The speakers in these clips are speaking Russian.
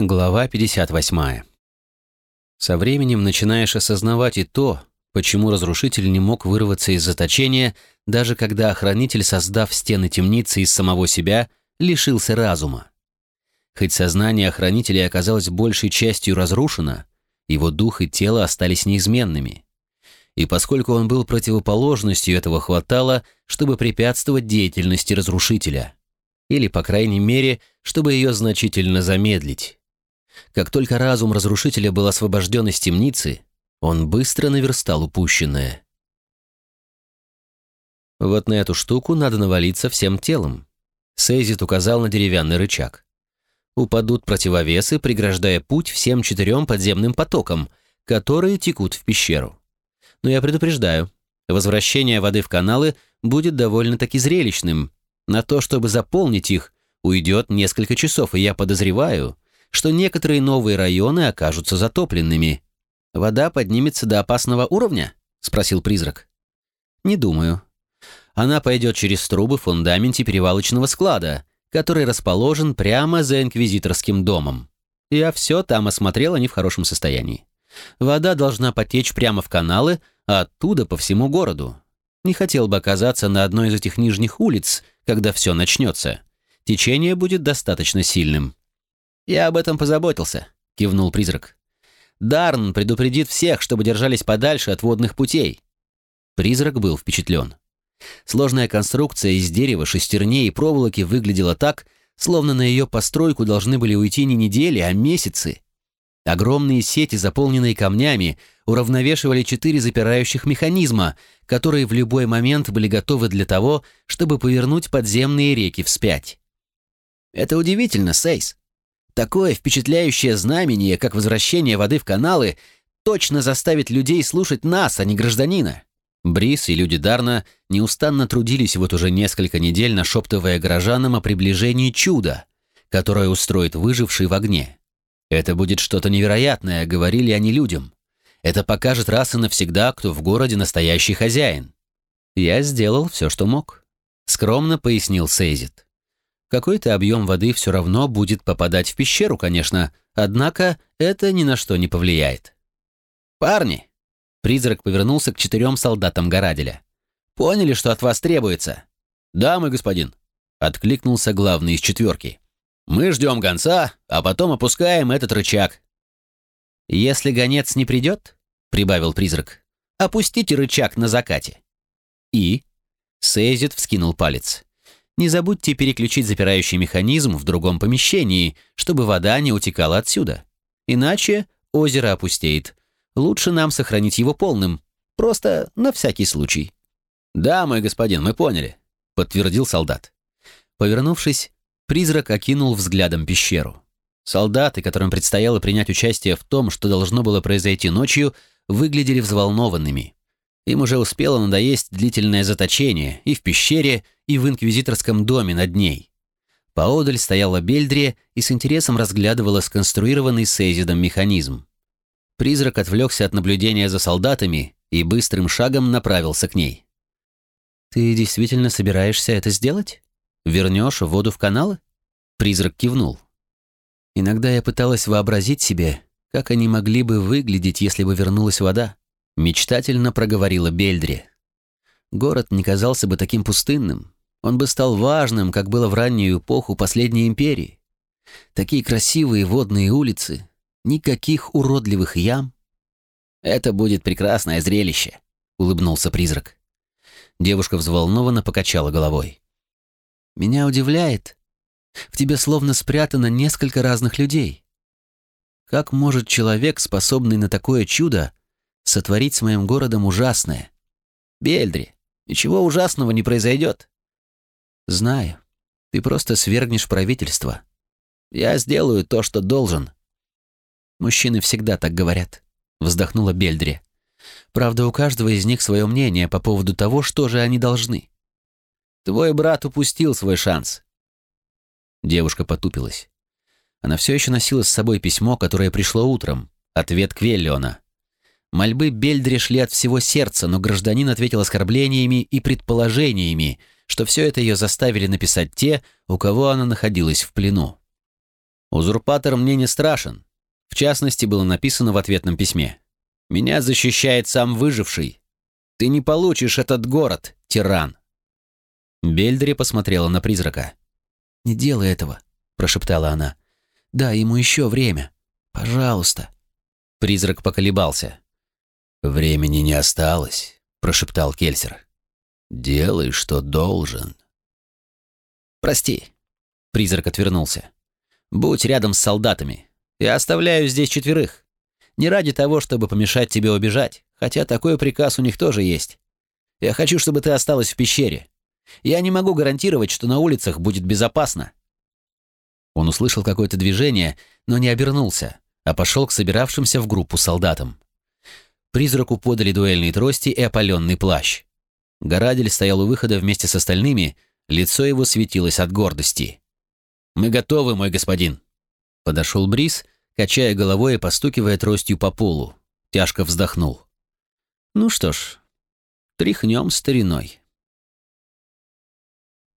Глава 58. Со временем начинаешь осознавать и то, почему разрушитель не мог вырваться из заточения, даже когда охранитель, создав стены темницы из самого себя, лишился разума. Хоть сознание охранителя оказалось большей частью разрушено, его дух и тело остались неизменными. И поскольку он был противоположностью, этого хватало, чтобы препятствовать деятельности разрушителя. Или, по крайней мере, чтобы ее значительно замедлить. Как только разум разрушителя был освобожден из темницы, он быстро наверстал упущенное. Вот на эту штуку надо навалиться всем телом. Сейзит указал на деревянный рычаг. Упадут противовесы, преграждая путь всем четырем подземным потокам, которые текут в пещеру. Но я предупреждаю, возвращение воды в каналы будет довольно-таки зрелищным. На то, чтобы заполнить их, уйдет несколько часов, и я подозреваю, что некоторые новые районы окажутся затопленными. «Вода поднимется до опасного уровня?» — спросил призрак. «Не думаю. Она пойдет через трубы в фундаменте перевалочного склада, который расположен прямо за инквизиторским домом. Я все там осмотрел, они в хорошем состоянии. Вода должна потечь прямо в каналы, а оттуда по всему городу. Не хотел бы оказаться на одной из этих нижних улиц, когда все начнется. Течение будет достаточно сильным. «Я об этом позаботился», — кивнул призрак. «Дарн предупредит всех, чтобы держались подальше от водных путей». Призрак был впечатлен. Сложная конструкция из дерева, шестерней и проволоки выглядела так, словно на ее постройку должны были уйти не недели, а месяцы. Огромные сети, заполненные камнями, уравновешивали четыре запирающих механизма, которые в любой момент были готовы для того, чтобы повернуть подземные реки вспять. «Это удивительно, Сейс», Такое впечатляющее знамение, как возвращение воды в каналы, точно заставит людей слушать нас, а не гражданина. Брис и люди Дарна неустанно трудились вот уже несколько недель, нашептывая горожанам о приближении чуда, которое устроит выживший в огне. «Это будет что-то невероятное», — говорили они людям. «Это покажет раз и навсегда, кто в городе настоящий хозяин». «Я сделал все, что мог», — скромно пояснил Сейзит. Какой-то объем воды все равно будет попадать в пещеру, конечно, однако это ни на что не повлияет. «Парни!» Призрак повернулся к четырем солдатам Гораделя. «Поняли, что от вас требуется?» «Да, мой господин», — откликнулся главный из четверки. «Мы ждем гонца, а потом опускаем этот рычаг». «Если гонец не придет», — прибавил призрак, — «опустите рычаг на закате». «И?» — Сейзит вскинул палец. Не забудьте переключить запирающий механизм в другом помещении, чтобы вода не утекала отсюда. Иначе озеро опустеет. Лучше нам сохранить его полным. Просто на всякий случай». «Да, мой господин, мы поняли», — подтвердил солдат. Повернувшись, призрак окинул взглядом пещеру. Солдаты, которым предстояло принять участие в том, что должно было произойти ночью, выглядели взволнованными. Им уже успело надоесть длительное заточение и в пещере, и в инквизиторском доме над ней. Поодаль стояла Бельдрия и с интересом разглядывала сконструированный Сейзидом механизм. Призрак отвлекся от наблюдения за солдатами и быстрым шагом направился к ней. «Ты действительно собираешься это сделать? Вернешь воду в каналы?» Призрак кивнул. «Иногда я пыталась вообразить себе, как они могли бы выглядеть, если бы вернулась вода. Мечтательно проговорила Бельдри. Город не казался бы таким пустынным. Он бы стал важным, как было в раннюю эпоху последней империи. Такие красивые водные улицы, никаких уродливых ям. «Это будет прекрасное зрелище», — улыбнулся призрак. Девушка взволнованно покачала головой. «Меня удивляет. В тебе словно спрятано несколько разных людей. Как может человек, способный на такое чудо, сотворить с моим городом ужасное. Бельдри, ничего ужасного не произойдет. Знаю. Ты просто свергнешь правительство. Я сделаю то, что должен. Мужчины всегда так говорят, вздохнула Бельдри. Правда, у каждого из них свое мнение по поводу того, что же они должны. Твой брат упустил свой шанс. Девушка потупилась. Она все еще носила с собой письмо, которое пришло утром. Ответ Квеллиона. Мольбы Бельдри шли от всего сердца, но гражданин ответил оскорблениями и предположениями, что все это ее заставили написать те, у кого она находилась в плену. Узурпатор мне не страшен. В частности, было написано в ответном письме. Меня защищает сам выживший. Ты не получишь этот город, тиран. Бельдри посмотрела на призрака. «Не делай этого», — прошептала она. «Дай ему еще время. Пожалуйста». Призрак поколебался. «Времени не осталось», — прошептал Кельсер. «Делай, что должен». «Прости». Призрак отвернулся. «Будь рядом с солдатами. Я оставляю здесь четверых. Не ради того, чтобы помешать тебе убежать, хотя такой приказ у них тоже есть. Я хочу, чтобы ты осталась в пещере. Я не могу гарантировать, что на улицах будет безопасно». Он услышал какое-то движение, но не обернулся, а пошел к собиравшимся в группу солдатам. Призраку подали дуэльные трости и опаленный плащ. Горадель стоял у выхода вместе с остальными, лицо его светилось от гордости. «Мы готовы, мой господин!» Подошел Брис, качая головой и постукивая тростью по полу. Тяжко вздохнул. «Ну что ж, тряхнем стариной».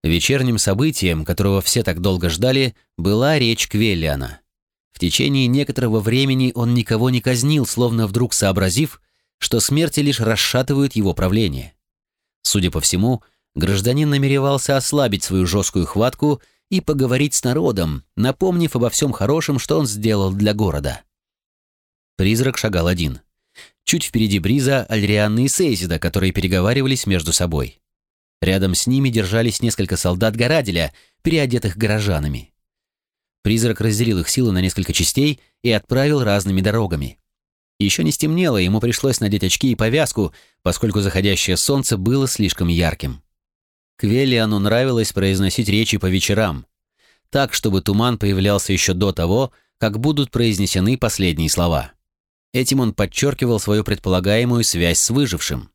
Вечерним событием, которого все так долго ждали, была речь Квеллиана. В течение некоторого времени он никого не казнил, словно вдруг сообразив, что смерти лишь расшатывают его правление. Судя по всему, гражданин намеревался ослабить свою жесткую хватку и поговорить с народом, напомнив обо всем хорошем, что он сделал для города. Призрак шагал один. Чуть впереди Бриза Альрианны и Сейзида, которые переговаривались между собой. Рядом с ними держались несколько солдат Гораделя, переодетых горожанами. Призрак разделил их силы на несколько частей и отправил разными дорогами. Еще не стемнело, ему пришлось надеть очки и повязку, поскольку заходящее солнце было слишком ярким. Квеллиану нравилось произносить речи по вечерам, так, чтобы туман появлялся еще до того, как будут произнесены последние слова. Этим он подчеркивал свою предполагаемую связь с выжившим.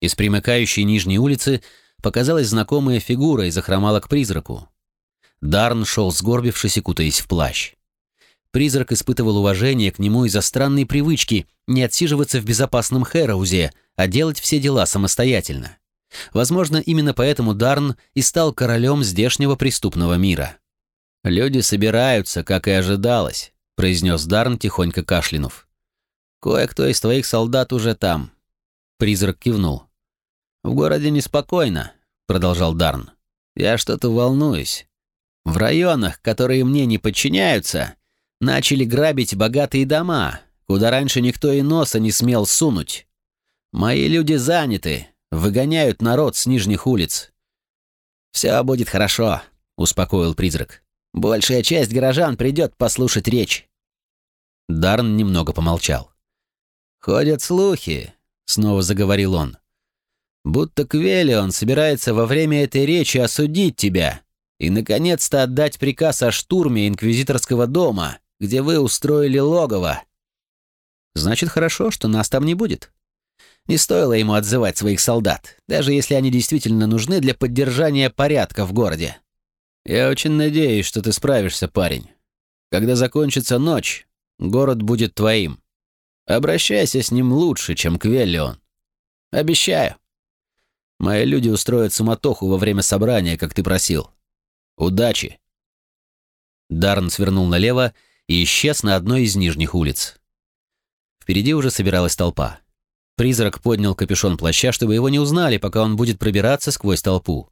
Из примыкающей нижней улицы показалась знакомая фигура и захромала к призраку. Дарн шел сгорбившись и кутаясь в плащ. Призрак испытывал уважение к нему из-за странной привычки не отсиживаться в безопасном Хэраузе, а делать все дела самостоятельно. Возможно, именно поэтому Дарн и стал королем здешнего преступного мира. «Люди собираются, как и ожидалось», — произнес Дарн, тихонько кашлянув. «Кое-кто из твоих солдат уже там». Призрак кивнул. «В городе неспокойно», — продолжал Дарн. «Я что-то волнуюсь. В районах, которые мне не подчиняются, начали грабить богатые дома, куда раньше никто и носа не смел сунуть. Мои люди заняты, выгоняют народ с нижних улиц». «Все будет хорошо», — успокоил призрак. «Большая часть горожан придет послушать речь». Дарн немного помолчал. «Ходят слухи», — снова заговорил он, Будто Квелион собирается во время этой речи осудить тебя и, наконец-то, отдать приказ о штурме Инквизиторского дома, где вы устроили логово. Значит, хорошо, что нас там не будет. Не стоило ему отзывать своих солдат, даже если они действительно нужны для поддержания порядка в городе. Я очень надеюсь, что ты справишься, парень. Когда закончится ночь, город будет твоим. Обращайся с ним лучше, чем Квеллион. Обещаю. Мои люди устроят суматоху во время собрания, как ты просил. Удачи!» Дарн свернул налево и исчез на одной из нижних улиц. Впереди уже собиралась толпа. Призрак поднял капюшон плаща, чтобы его не узнали, пока он будет пробираться сквозь толпу.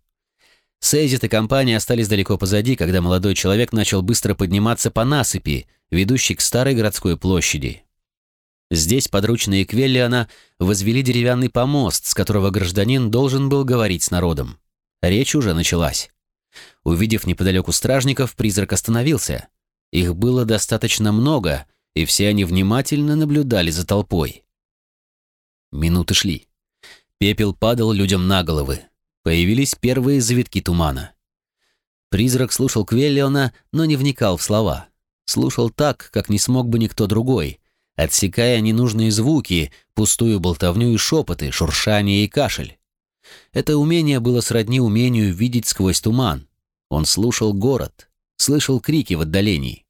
Сейзит и компания остались далеко позади, когда молодой человек начал быстро подниматься по насыпи, ведущей к старой городской площади. Здесь подручные Квеллиана возвели деревянный помост, с которого гражданин должен был говорить с народом. Речь уже началась. Увидев неподалеку стражников, призрак остановился. Их было достаточно много, и все они внимательно наблюдали за толпой. Минуты шли. Пепел падал людям на головы. Появились первые завитки тумана. Призрак слушал Квеллиона, но не вникал в слова. Слушал так, как не смог бы никто другой, отсекая ненужные звуки, пустую болтовню и шепоты, шуршание и кашель. Это умение было сродни умению видеть сквозь туман. Он слушал город, слышал крики в отдалении.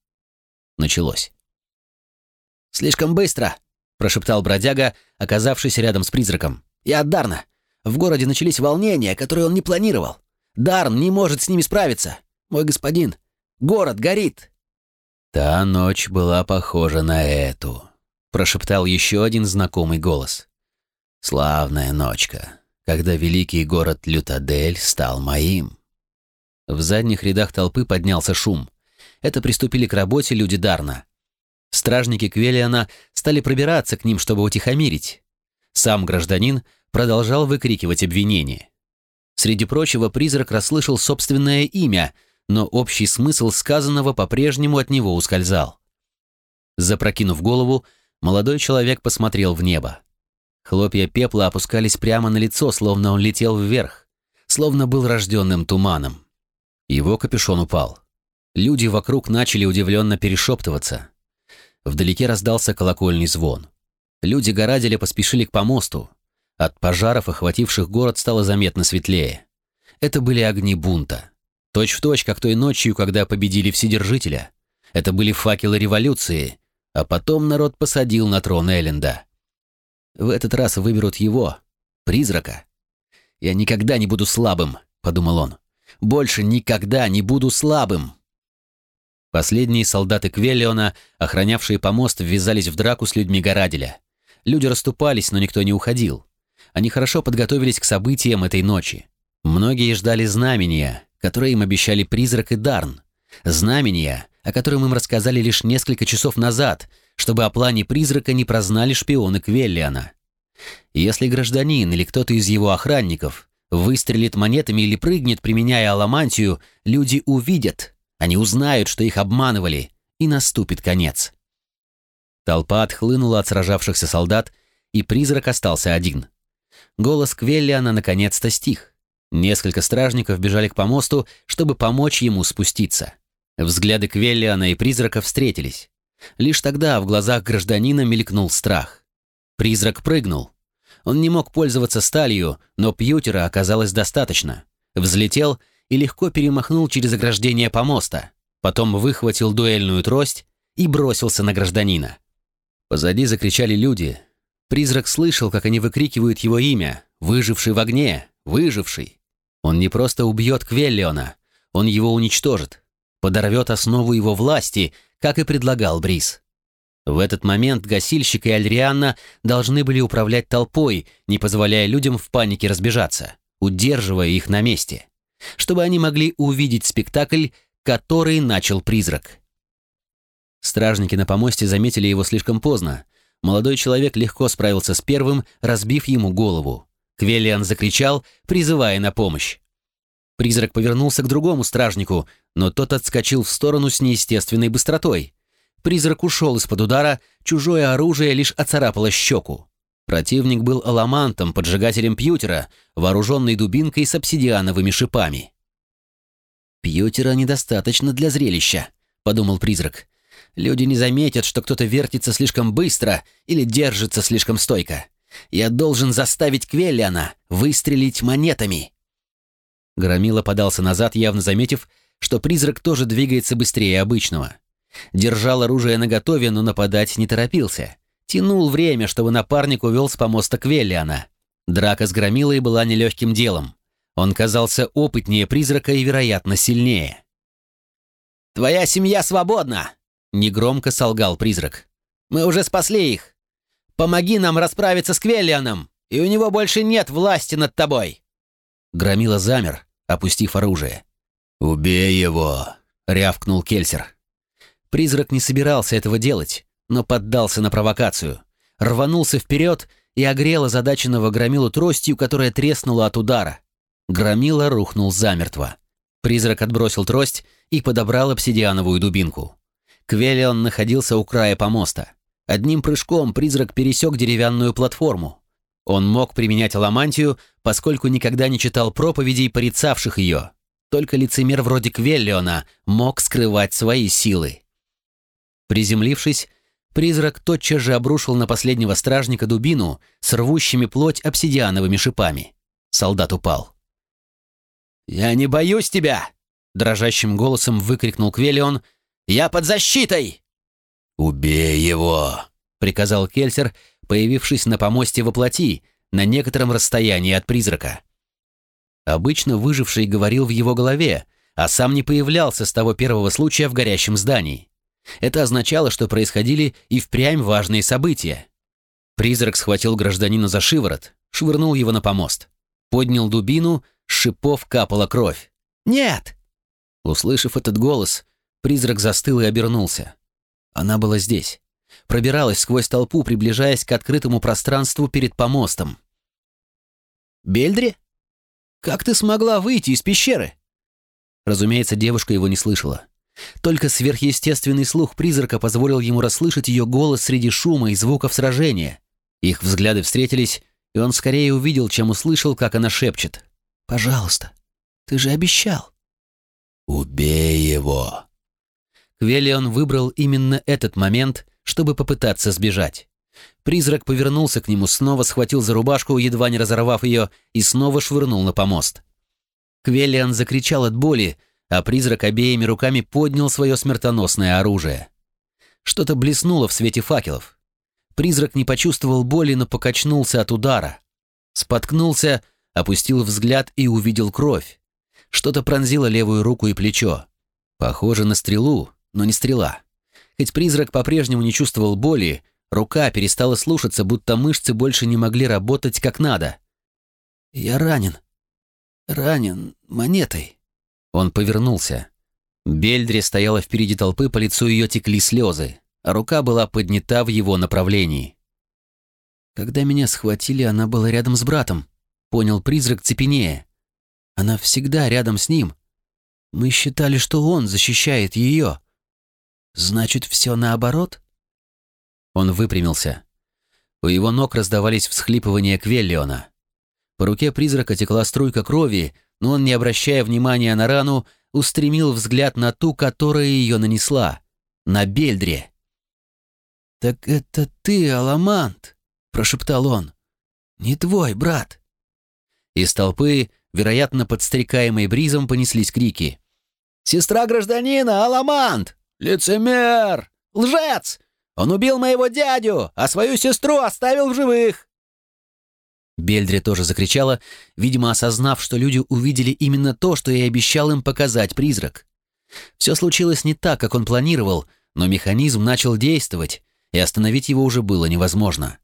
Началось. «Слишком быстро!» — прошептал бродяга, оказавшись рядом с призраком. «Я от Дарна. В городе начались волнения, которые он не планировал. Дарн не может с ними справиться. Мой господин, город горит!» Та ночь была похожа на эту, прошептал еще один знакомый голос. Славная ночка, когда великий город Лютадель стал моим. В задних рядах толпы поднялся шум. Это приступили к работе люди Дарна. Стражники Квелиана стали пробираться к ним, чтобы утихомирить. Сам гражданин продолжал выкрикивать обвинения. Среди прочего, призрак расслышал собственное имя, но общий смысл сказанного по-прежнему от него ускользал. Запрокинув голову, молодой человек посмотрел в небо. Хлопья пепла опускались прямо на лицо, словно он летел вверх, словно был рожденным туманом. Его капюшон упал. Люди вокруг начали удивленно перешептываться. Вдалеке раздался колокольный звон. Люди Гораделя поспешили к помосту. От пожаров, охвативших город, стало заметно светлее. Это были огни бунта. Точь в точь, как той ночью, когда победили Вседержителя. Это были факелы революции, а потом народ посадил на трон Элленда. В этот раз выберут его, призрака. «Я никогда не буду слабым», — подумал он. Больше никогда не буду слабым. Последние солдаты Квеллиона, охранявшие помост, ввязались в драку с людьми Гораделя. Люди расступались, но никто не уходил. Они хорошо подготовились к событиям этой ночи. Многие ждали знамения, которые им обещали призрак и Дарн. Знамения, о котором им рассказали лишь несколько часов назад, чтобы о плане призрака не прознали шпионы Квеллиана. Если гражданин или кто-то из его охранников выстрелит монетами или прыгнет, применяя аламантию, люди увидят, они узнают, что их обманывали, и наступит конец. Толпа отхлынула от сражавшихся солдат, и призрак остался один. Голос Квеллиана наконец-то стих. Несколько стражников бежали к помосту, чтобы помочь ему спуститься. Взгляды Квеллиана и призрака встретились. Лишь тогда в глазах гражданина мелькнул страх. Призрак прыгнул, он не мог пользоваться сталью, но пьютера оказалось достаточно. Взлетел и легко перемахнул через ограждение помоста. Потом выхватил дуэльную трость и бросился на гражданина. Позади закричали люди. Призрак слышал, как они выкрикивают его имя. «Выживший в огне! Выживший!» Он не просто убьет Квеллиона, он его уничтожит, подорвет основу его власти, как и предлагал Брис. В этот момент гасильщик и Альрианна должны были управлять толпой, не позволяя людям в панике разбежаться, удерживая их на месте, чтобы они могли увидеть спектакль, который начал призрак. Стражники на помосте заметили его слишком поздно. Молодой человек легко справился с первым, разбив ему голову. Квелиан закричал, призывая на помощь. Призрак повернулся к другому стражнику, но тот отскочил в сторону с неестественной быстротой. Призрак ушел из-под удара, чужое оружие лишь оцарапало щеку. Противник был аламантом, поджигателем пьютера, вооруженный дубинкой с обсидиановыми шипами. «Пьютера недостаточно для зрелища», — подумал призрак. «Люди не заметят, что кто-то вертится слишком быстро или держится слишком стойко. Я должен заставить Квеллиана выстрелить монетами». Громила подался назад, явно заметив, что призрак тоже двигается быстрее обычного. Держал оружие наготове, но нападать не торопился. Тянул время, чтобы напарник увел с помоста Квеллиана. Драка с Громилой была нелегким делом. Он казался опытнее призрака и, вероятно, сильнее. «Твоя семья свободна!» — негромко солгал призрак. «Мы уже спасли их. Помоги нам расправиться с Квеллианом, и у него больше нет власти над тобой!» Громила замер, опустив оружие. «Убей его!» — рявкнул Кельсер. Призрак не собирался этого делать, но поддался на провокацию. Рванулся вперед и огрел озадаченного громилу тростью, которая треснула от удара. Громила рухнул замертво. Призрак отбросил трость и подобрал обсидиановую дубинку. Квелион находился у края помоста. Одним прыжком призрак пересек деревянную платформу. Он мог применять аламантию, поскольку никогда не читал проповедей, порицавших ее. Только лицемер вроде Квеллиона мог скрывать свои силы. Приземлившись, призрак тотчас же обрушил на последнего стражника дубину с рвущими плоть обсидиановыми шипами. Солдат упал. «Я не боюсь тебя!» — дрожащим голосом выкрикнул Квелион. «Я под защитой!» «Убей его!» — приказал Кельсер, появившись на помосте во плоти, на некотором расстоянии от призрака. Обычно выживший говорил в его голове, а сам не появлялся с того первого случая в горящем здании. Это означало, что происходили и впрямь важные события. Призрак схватил гражданина за шиворот, швырнул его на помост. Поднял дубину, с шипов капала кровь. «Нет!» Услышав этот голос, призрак застыл и обернулся. Она была здесь. Пробиралась сквозь толпу, приближаясь к открытому пространству перед помостом. «Бельдри? Как ты смогла выйти из пещеры?» Разумеется, девушка его не слышала. Только сверхъестественный слух призрака позволил ему расслышать ее голос среди шума и звуков сражения. Их взгляды встретились, и он скорее увидел, чем услышал, как она шепчет. «Пожалуйста, ты же обещал». «Убей его!» Квелион выбрал именно этот момент, чтобы попытаться сбежать. Призрак повернулся к нему, снова схватил за рубашку, едва не разорвав ее, и снова швырнул на помост. Квелиан закричал от боли, а призрак обеими руками поднял свое смертоносное оружие. Что-то блеснуло в свете факелов. Призрак не почувствовал боли, но покачнулся от удара. Споткнулся, опустил взгляд и увидел кровь. Что-то пронзило левую руку и плечо. Похоже на стрелу, но не стрела. Хоть призрак по-прежнему не чувствовал боли, рука перестала слушаться, будто мышцы больше не могли работать как надо. «Я ранен. Ранен монетой». Он повернулся. Бельдри стояла впереди толпы, по лицу ее текли слезы, а рука была поднята в его направлении. Когда меня схватили, она была рядом с братом, понял призрак цепенея. Она всегда рядом с ним. Мы считали, что он защищает ее. Значит, все наоборот? Он выпрямился. У его ног раздавались всхлипывания Квеллиона. По руке призрака текла струйка крови, но он, не обращая внимания на рану, устремил взгляд на ту, которая ее нанесла, на Бельдре. «Так это ты, Аламант!» — прошептал он. «Не твой брат!» Из толпы, вероятно, подстрекаемой бризом, понеслись крики. «Сестра гражданина, Аламант! «Лицемер! Лжец! Он убил моего дядю, а свою сестру оставил в живых!» Бельдри тоже закричала, видимо, осознав, что люди увидели именно то, что и обещал им показать призрак. Все случилось не так, как он планировал, но механизм начал действовать, и остановить его уже было невозможно.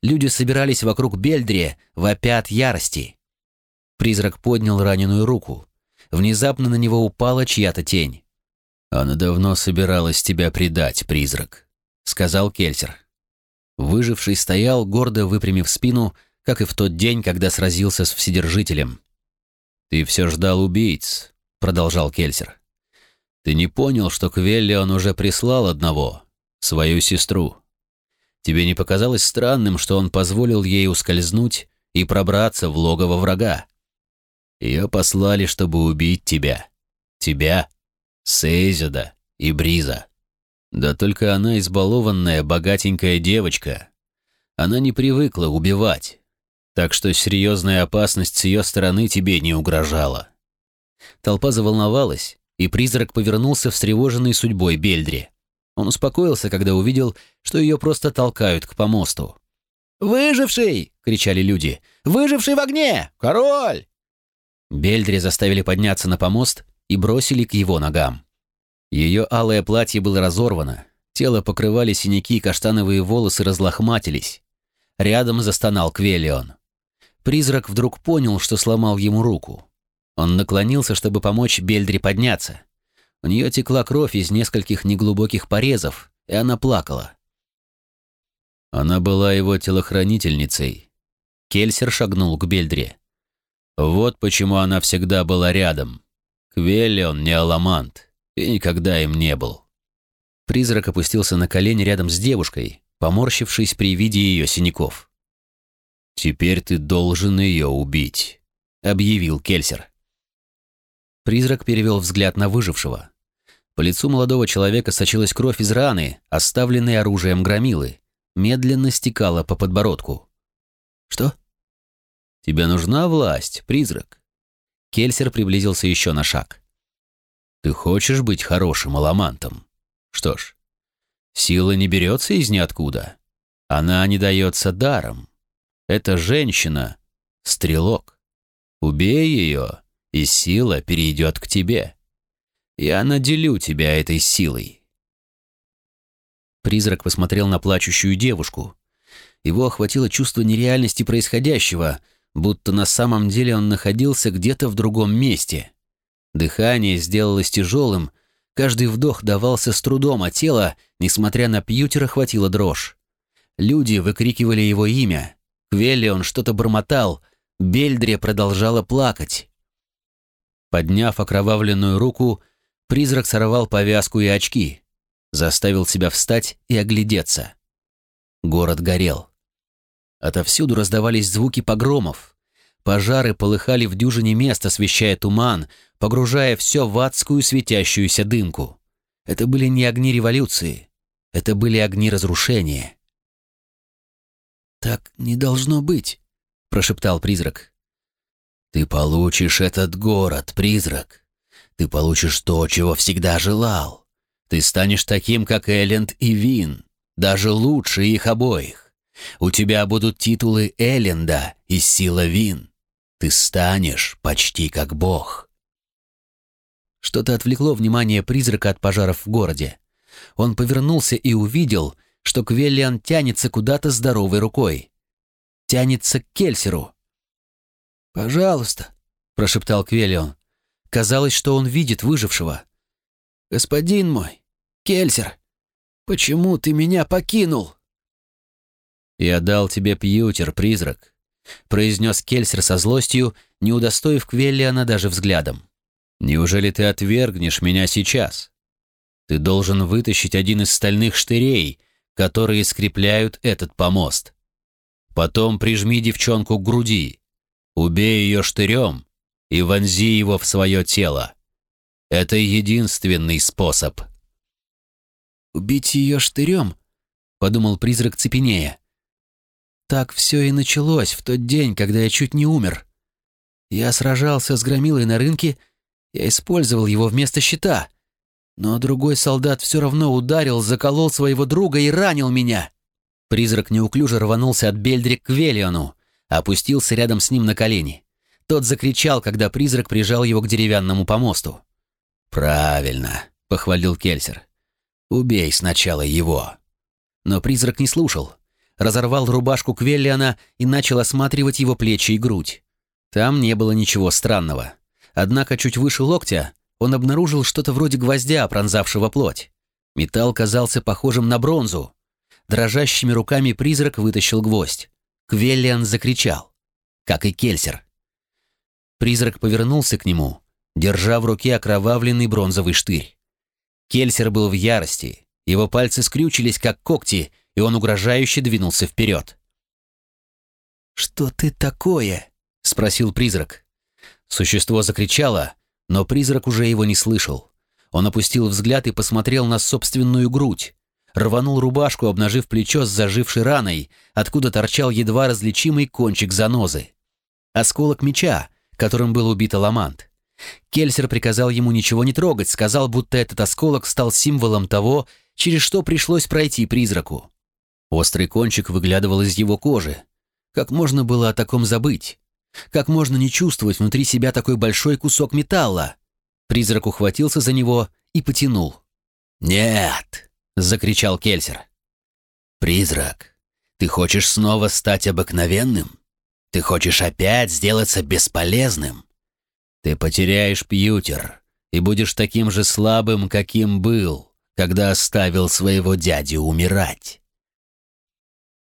Люди собирались вокруг Бельдри, вопя от ярости. Призрак поднял раненую руку. Внезапно на него упала чья-то тень. «Она давно собиралась тебя предать, призрак», — сказал Кельсер. Выживший стоял, гордо выпрямив спину, как и в тот день, когда сразился с Вседержителем. «Ты все ждал убийц», — продолжал Кельсер. «Ты не понял, что к Велле он уже прислал одного, свою сестру. Тебе не показалось странным, что он позволил ей ускользнуть и пробраться в логово врага? Ее послали, чтобы убить тебя. Тебя Сейзеда и Бриза. Да только она избалованная, богатенькая девочка. Она не привыкла убивать, так что серьезная опасность с ее стороны тебе не угрожала. Толпа заволновалась, и призрак повернулся встревоженный судьбой Бельдри. Он успокоился, когда увидел, что ее просто толкают к помосту. «Выживший!» — кричали люди. «Выживший в огне! Король!» Бельдри заставили подняться на помост и бросили к его ногам. Ее алое платье было разорвано, тело покрывали синяки, каштановые волосы разлохматились. Рядом застонал Квелион. Призрак вдруг понял, что сломал ему руку. Он наклонился, чтобы помочь Бельдре подняться. У нее текла кровь из нескольких неглубоких порезов, и она плакала. Она была его телохранительницей. Кельсер шагнул к Бельдре. Вот почему она всегда была рядом. Квеллион не аламант и никогда им не был. Призрак опустился на колени рядом с девушкой, поморщившись при виде ее синяков. «Теперь ты должен ее убить», — объявил Кельсер. Призрак перевел взгляд на выжившего. По лицу молодого человека сочилась кровь из раны, оставленной оружием громилы, медленно стекала по подбородку. «Что?» «Тебе нужна власть, призрак?» Кельсер приблизился еще на шаг. «Ты хочешь быть хорошим аламантом? Что ж, сила не берется из ниоткуда. Она не дается даром. Эта женщина — стрелок. Убей ее, и сила перейдет к тебе. Я наделю тебя этой силой». Призрак посмотрел на плачущую девушку. Его охватило чувство нереальности происходящего, будто на самом деле он находился где-то в другом месте. Дыхание сделалось тяжелым, каждый вдох давался с трудом, а тело, несмотря на пьютер, охватило дрожь. Люди выкрикивали его имя. Квелли он что-то бормотал, Бельдре продолжала плакать. Подняв окровавленную руку, призрак сорвал повязку и очки, заставил себя встать и оглядеться. Город горел. Отовсюду раздавались звуки погромов. Пожары полыхали в дюжине мест, освещая туман, погружая все в адскую светящуюся дымку. Это были не огни революции, это были огни разрушения. «Так не должно быть», — прошептал призрак. «Ты получишь этот город, призрак. Ты получишь то, чего всегда желал. Ты станешь таким, как Элленд и Вин, даже лучше их обоих. У тебя будут титулы Элленда и сила Вин. Ты станешь почти как бог». Что-то отвлекло внимание призрака от пожаров в городе. Он повернулся и увидел, что Квеллиан тянется куда-то здоровой рукой. Тянется к Кельсеру. «Пожалуйста», — прошептал Квеллион. Казалось, что он видит выжившего. «Господин мой, Кельсер, почему ты меня покинул?» «Я дал тебе пьютер, призрак», — произнес Кельсер со злостью, не удостоив Квеллиана даже взглядом. «Неужели ты отвергнешь меня сейчас? Ты должен вытащить один из стальных штырей, которые скрепляют этот помост. Потом прижми девчонку к груди, убей ее штырем и вонзи его в свое тело. Это единственный способ. «Убить ее штырем?» — подумал призрак цепенея. Так все и началось в тот день, когда я чуть не умер. Я сражался с громилой на рынке, я использовал его вместо щита. Но другой солдат все равно ударил, заколол своего друга и ранил меня. Призрак неуклюже рванулся от Бельдри к Велиону, опустился рядом с ним на колени. Тот закричал, когда призрак прижал его к деревянному помосту. «Правильно», — похвалил Кельсер. «Убей сначала его». Но призрак не слушал. Разорвал рубашку Квеллиана и начал осматривать его плечи и грудь. Там не было ничего странного. Однако чуть выше локтя он обнаружил что-то вроде гвоздя, пронзавшего плоть. Металл казался похожим на бронзу. Дрожащими руками призрак вытащил гвоздь. Квеллиан закричал, как и Кельсер. Призрак повернулся к нему, держа в руке окровавленный бронзовый штырь. Кельсер был в ярости, его пальцы скрючились, как когти, и он угрожающе двинулся вперед. «Что ты такое?» — спросил призрак. Существо закричало, но призрак уже его не слышал. Он опустил взгляд и посмотрел на собственную грудь. Рванул рубашку, обнажив плечо с зажившей раной, откуда торчал едва различимый кончик занозы. Осколок меча, которым был убит Аламант. Кельсер приказал ему ничего не трогать, сказал, будто этот осколок стал символом того, через что пришлось пройти призраку. Острый кончик выглядывал из его кожи. Как можно было о таком забыть? Как можно не чувствовать внутри себя такой большой кусок металла? Призрак ухватился за него и потянул. «Нет!» — закричал Кельсер. «Призрак, ты хочешь снова стать обыкновенным? Ты хочешь опять сделаться бесполезным? Ты потеряешь пьютер и будешь таким же слабым, каким был, когда оставил своего дядю умирать».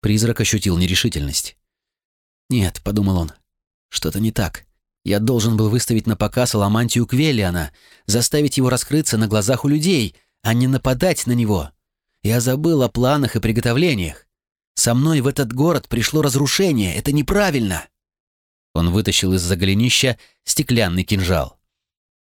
Призрак ощутил нерешительность. «Нет», — подумал он, что-то не так. Я должен был выставить на показ Аламантию Квеллиана, заставить его раскрыться на глазах у людей, а не нападать на него. Я забыл о планах и приготовлениях. Со мной в этот город пришло разрушение. Это неправильно. Он вытащил из-за голенища стеклянный кинжал.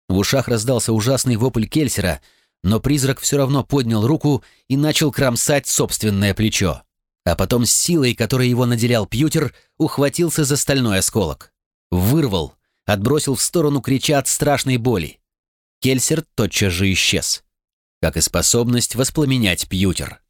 В ушах раздался ужасный вопль Кельсера, но призрак все равно поднял руку и начал кромсать собственное плечо. А потом с силой, которой его наделял Пьютер, ухватился за стальной осколок. Вырвал, отбросил в сторону, крича от страшной боли. Кельсер тотчас же исчез. Как и способность воспламенять пьютер.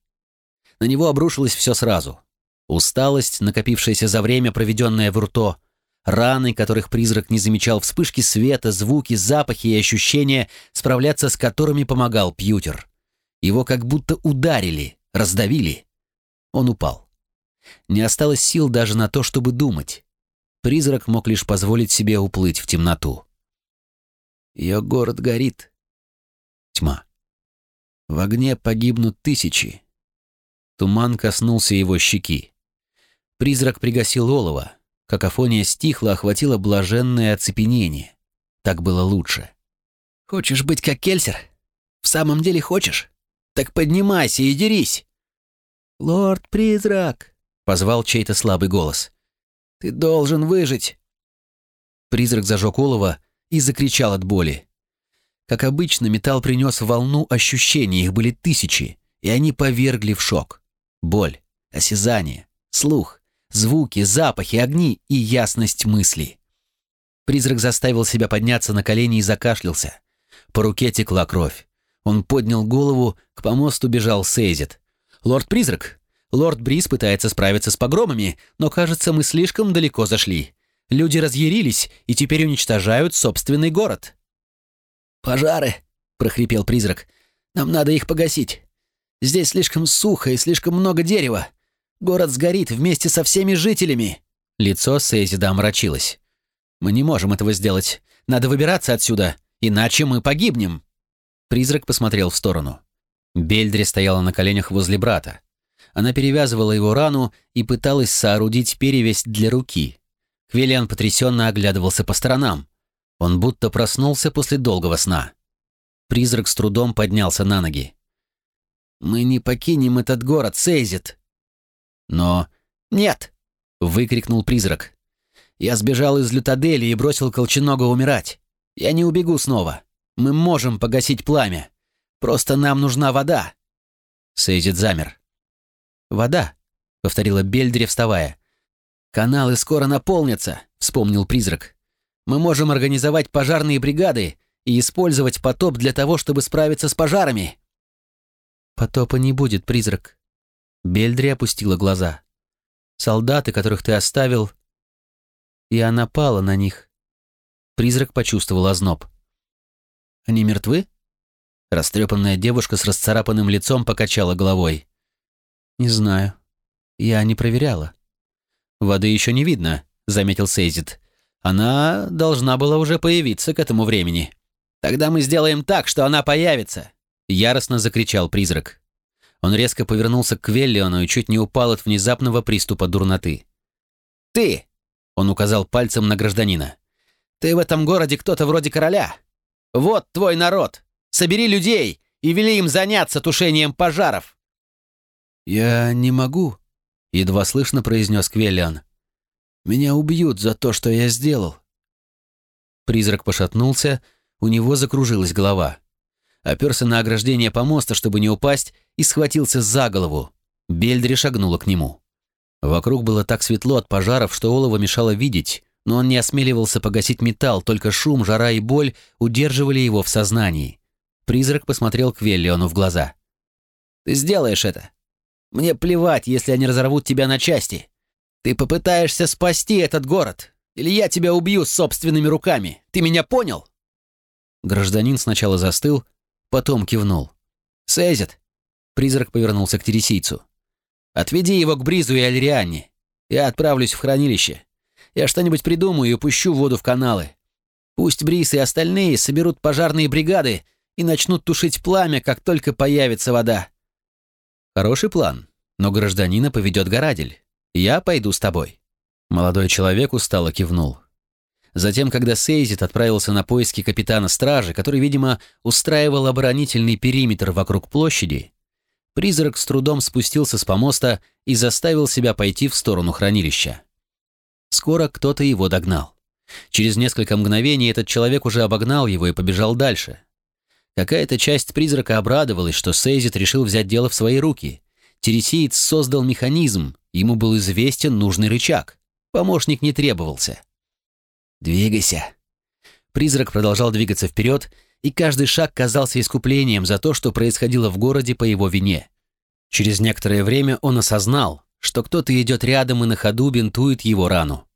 На него обрушилось все сразу. Усталость, накопившаяся за время, проведенное в рто, раны, которых призрак не замечал, вспышки света, звуки, запахи и ощущения, справляться с которыми помогал пьютер. Его как будто ударили, раздавили. Он упал. Не осталось сил даже на то, чтобы думать. Призрак мог лишь позволить себе уплыть в темноту. Ее город горит. Тьма. В огне погибнут тысячи. Туман коснулся его щеки. Призрак пригасил олово. Какофония стихла, охватила блаженное оцепенение. Так было лучше. «Хочешь быть как Кельсер? В самом деле хочешь? Так поднимайся и дерись!» «Лорд-призрак!» — позвал чей-то слабый голос. «Ты должен выжить!» Призрак зажег олово и закричал от боли. Как обычно, металл принес волну ощущений, их были тысячи, и они повергли в шок. Боль, осязание, слух, звуки, запахи, огни и ясность мысли. Призрак заставил себя подняться на колени и закашлялся. По руке текла кровь. Он поднял голову, к помосту бежал Сейзит. «Лорд-призрак! Лорд Бриз пытается справиться с погромами, но, кажется, мы слишком далеко зашли. Люди разъярились и теперь уничтожают собственный город». «Пожары!» — прохрипел призрак. «Нам надо их погасить. Здесь слишком сухо и слишком много дерева. Город сгорит вместе со всеми жителями». Лицо Сейзида омрачилось. «Мы не можем этого сделать. Надо выбираться отсюда, иначе мы погибнем». Призрак посмотрел в сторону. Бельдри стояла на коленях возле брата. Она перевязывала его рану и пыталась соорудить перевязь для руки. Квелиан потрясенно оглядывался по сторонам. Он будто проснулся после долгого сна. Призрак с трудом поднялся на ноги. «Мы не покинем этот город, Сейзит!» «Но...» «Нет!» — выкрикнул призрак. «Я сбежал из Лютадели и бросил Колченога умирать. Я не убегу снова. Мы можем погасить пламя. Просто нам нужна вода!» Сейзит замер. «Вода», — повторила Бельдри, вставая. «Каналы скоро наполнятся», — вспомнил призрак. «Мы можем организовать пожарные бригады и использовать потоп для того, чтобы справиться с пожарами». «Потопа не будет, призрак». Бельдри опустила глаза. «Солдаты, которых ты оставил...» И она пала на них. Призрак почувствовал озноб. «Они мертвы?» Растрепанная девушка с расцарапанным лицом покачала головой. «Не знаю. Я не проверяла». «Воды еще не видно», — заметил Сейзит. «Она должна была уже появиться к этому времени». «Тогда мы сделаем так, что она появится», Яростно закричал призрак. Он резко повернулся к Квеллиону и чуть не упал от внезапного приступа дурноты. «Ты!» — он указал пальцем на гражданина. «Ты в этом городе кто-то вроде короля. Вот твой народ. Собери людей и вели им заняться тушением пожаров». «Я не могу», — едва слышно произнес Квеллиан. «Меня убьют за то, что я сделал». Призрак пошатнулся, у него закружилась голова оперся на ограждение помоста, чтобы не упасть, и схватился за голову. Бельдри шагнула к нему. Вокруг было так светло от пожаров, что олово мешало видеть, но он не осмеливался погасить металл, только шум, жара и боль удерживали его в сознании. Призрак посмотрел к Веллиону в глаза. «Ты сделаешь это. Мне плевать, если они разорвут тебя на части. Ты попытаешься спасти этот город, или я тебя убью собственными руками. Ты меня понял?» Гражданин сначала застыл, потом кивнул. «Сейзит!» Призрак повернулся к тересийцу. «Отведи его к Бризу и Альрианне. Я отправлюсь в хранилище. Я что-нибудь придумаю и пущу воду в каналы. Пусть Бриз и остальные соберут пожарные бригады и начнут тушить пламя, как только появится вода». «Хороший план, но гражданина поведет Горадель. Я пойду с тобой». Молодой человек устало кивнул. Затем, когда Сейзит отправился на поиски капитана стражи, который, видимо, устраивал оборонительный периметр вокруг площади, призрак с трудом спустился с помоста и заставил себя пойти в сторону хранилища. Скоро кто-то его догнал. Через несколько мгновений этот человек уже обогнал его и побежал дальше. Какая-то часть призрака обрадовалась, что Сейзит решил взять дело в свои руки. Тересиец создал механизм, ему был известен нужный рычаг. Помощник не требовался. «Двигайся». Призрак продолжал двигаться вперед, и каждый шаг казался искуплением за то, что происходило в городе по его вине. Через некоторое время он осознал, что кто-то идет рядом и на ходу бинтует его рану.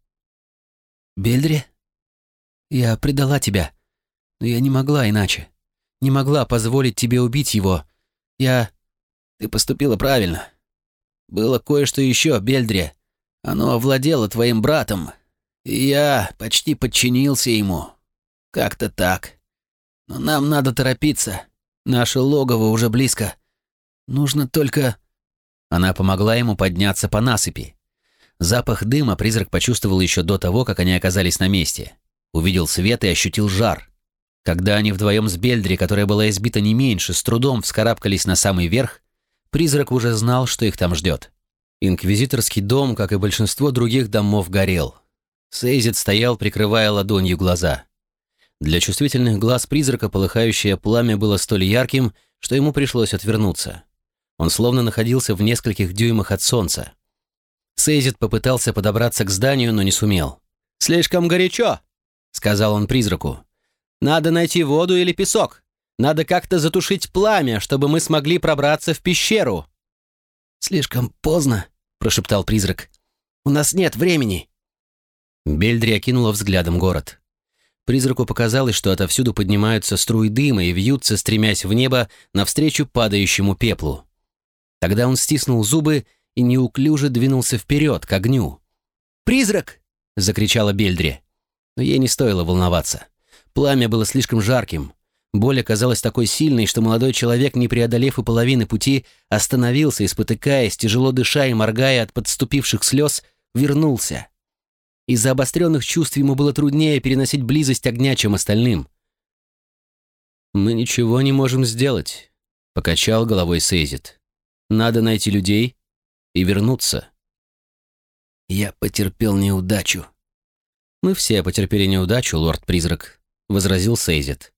«Бельдри, я предала тебя, но я не могла иначе. Не могла позволить тебе убить его. Я...» ты поступила правильно. Было кое-что еще, Бельдре. Оно овладело твоим братом, и я почти подчинился ему. Как-то так. Но нам надо торопиться. Наше логово уже близко. Нужно только...» Она помогла ему подняться по насыпи. Запах дыма призрак почувствовал еще до того, как они оказались на месте. Увидел свет и ощутил жар. Когда они вдвоем с Бельдри, которая была избита не меньше, с трудом вскарабкались на самый верх, призрак уже знал, что их там ждет. Инквизиторский дом, как и большинство других домов, горел. Сейзит стоял, прикрывая ладонью глаза. Для чувствительных глаз призрака полыхающее пламя было столь ярким, что ему пришлось отвернуться. Он словно находился в нескольких дюймах от солнца. Сейзит попытался подобраться к зданию, но не сумел. «Слишком горячо», — сказал он призраку. «Надо найти воду или песок. Надо как-то затушить пламя, чтобы мы смогли пробраться в пещеру». «Слишком поздно», — прошептал призрак. «У нас нет времени». Бельдри окинула взглядом город. Призраку показалось, что отовсюду поднимаются струи дыма и вьются, стремясь в небо навстречу падающему пеплу. Тогда он стиснул зубы и неуклюже двинулся вперед, к огню. «Призрак!» — закричала Бельдри. Но ей не стоило волноваться. Пламя было слишком жарким. Боль оказалась такой сильной, что молодой человек, не преодолев и половины пути, остановился и, спотыкаясь, тяжело дыша и моргая от подступивших слез, вернулся. Из-за обостренных чувств ему было труднее переносить близость огня, чем остальным. «Мы ничего не можем сделать», — покачал головой Сейзит. «Надо найти людей и вернуться». «Я потерпел неудачу». «Мы все потерпели неудачу, лорд-призрак», — возразил Сейзит.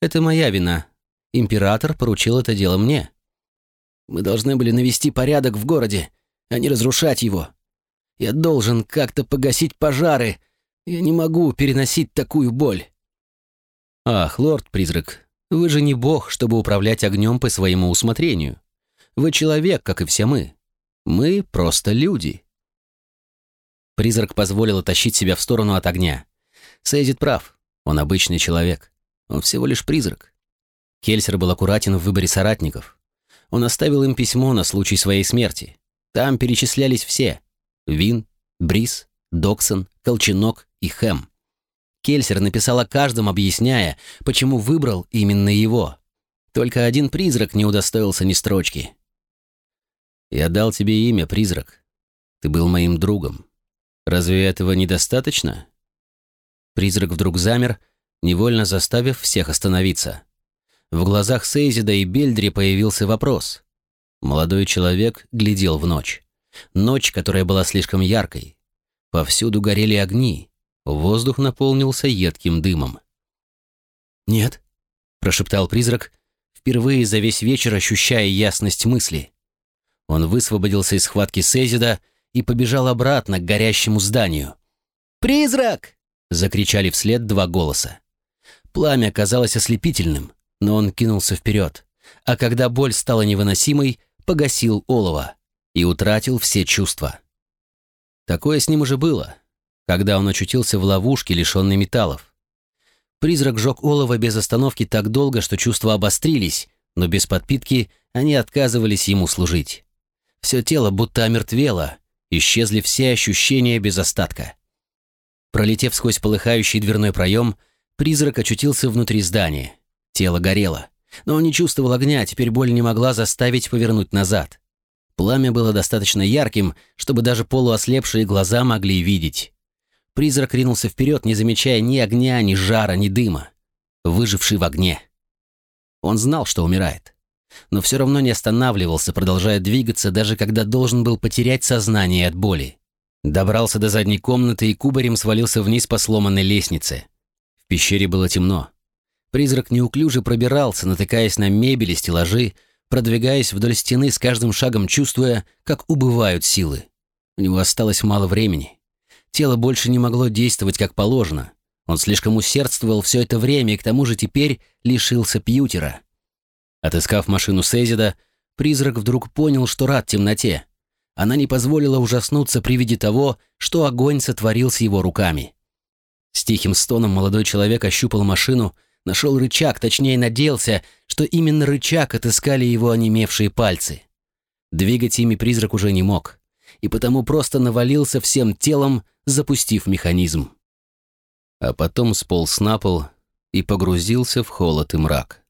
«Это моя вина. Император поручил это дело мне». «Мы должны были навести порядок в городе, а не разрушать его», я должен как-то погасить пожары. Я не могу переносить такую боль». «Ах, лорд-призрак, вы же не бог, чтобы управлять огнем по своему усмотрению. Вы человек, как и все мы. Мы просто люди». Призрак позволил тащить себя в сторону от огня. Сейзит прав. Он обычный человек. Он всего лишь призрак. Кельсер был аккуратен в выборе соратников. Он оставил им письмо на случай своей смерти. Там перечислялись все. Вин, Брис, Доксон, Колченок и Хэм. Кельсер написал о каждом, объясняя, почему выбрал именно его. Только один призрак не удостоился ни строчки. «Я дал тебе имя, призрак. Ты был моим другом. Разве этого недостаточно?» Призрак вдруг замер, невольно заставив всех остановиться. В глазах Сейзида и Бельдри появился вопрос. Молодой человек глядел в ночь. Ночь, которая была слишком яркой. Повсюду горели огни. Воздух наполнился едким дымом. «Нет», — прошептал призрак, впервые за весь вечер ощущая ясность мысли. Он высвободился из схватки Сезида и побежал обратно к горящему зданию. «Призрак!» — закричали вслед два голоса. Пламя казалось ослепительным, но он кинулся вперед, а когда боль стала невыносимой, погасил олово и утратил все чувства. Такое с ним уже было, когда он очутился в ловушке, лишенной металлов. Призрак жег олово без остановки так долго, что чувства обострились, но без подпитки они отказывались ему служить. Все тело будто омертвело, исчезли все ощущения без остатка. Пролетев сквозь полыхающий дверной проем, призрак очутился внутри здания. Тело горело, но он не чувствовал огня, теперь боль не могла заставить повернуть назад. Пламя было достаточно ярким, чтобы даже полуослепшие глаза могли видеть. Призрак ринулся вперед, не замечая ни огня, ни жара, ни дыма. Выживший в огне. Он знал, что умирает. Но все равно не останавливался, продолжая двигаться, даже когда должен был потерять сознание от боли. Добрался до задней комнаты и кубарем свалился вниз по сломанной лестнице. В пещере было темно. Призрак неуклюже пробирался, натыкаясь на мебель и стеллажи, продвигаясь вдоль стены с каждым шагом чувствуя, как убывают силы. У него осталось мало времени. Тело больше не могло действовать как положено. Он слишком усердствовал все это время и к тому же теперь лишился пьютера. Отыскав машину Сезида, призрак вдруг понял, что рад темноте. Она не позволила ужаснуться при виде того, что огонь сотворил с его руками. С тихим стоном молодой человек ощупал машину, Нашел рычаг, точнее надеялся, что именно рычаг отыскали его онемевшие пальцы. Двигать ими призрак уже не мог, и потому просто навалился всем телом, запустив механизм. А потом сполз на пол и погрузился в холод и мрак.